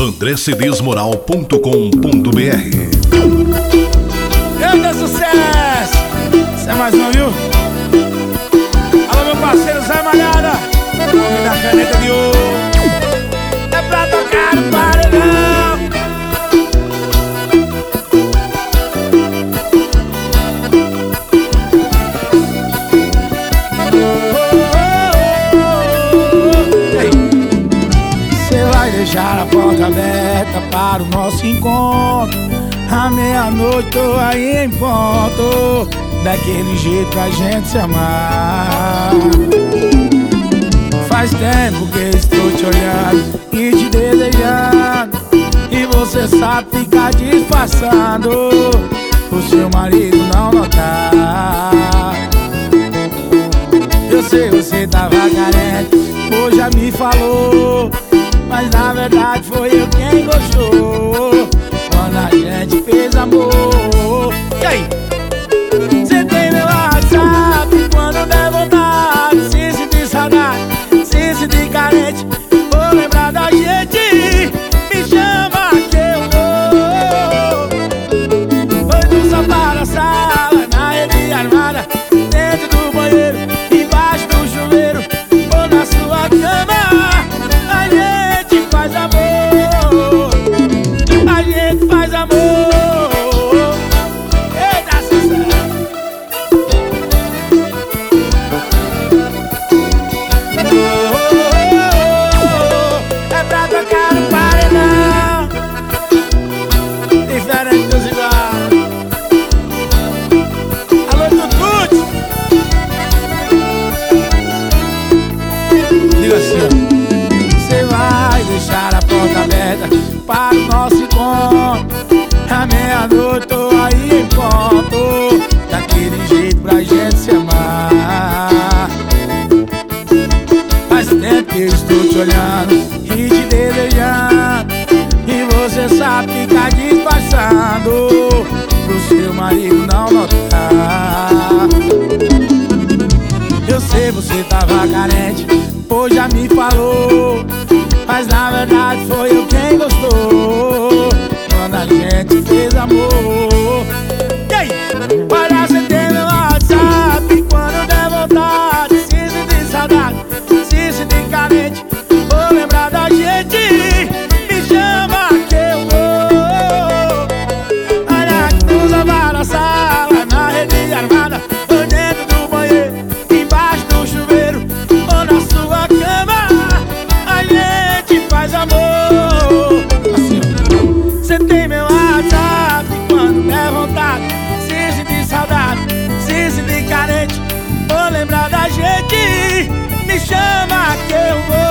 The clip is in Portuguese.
andrecedesmoral.com.br Eita, sucesso! Isso é mais um, viu? Alô, meu parceiro Zé Malhada, homem da caneta de ouro. porta aberta para o nosso encontro. À meia-noite tô aí em ponto, daquele jeito a gente se amar. Faz tempo que estou te olhando e te desejando, e você sabe ficar disfarçando o seu marido não notar. Eu sei você tava carente, hoje já me falou mas na verdade foi eu quem gostou. Quando a gente fez amor. E aí? la para o nosso encontro. À meia-noite tô aí em ponto. Me chama que eu vou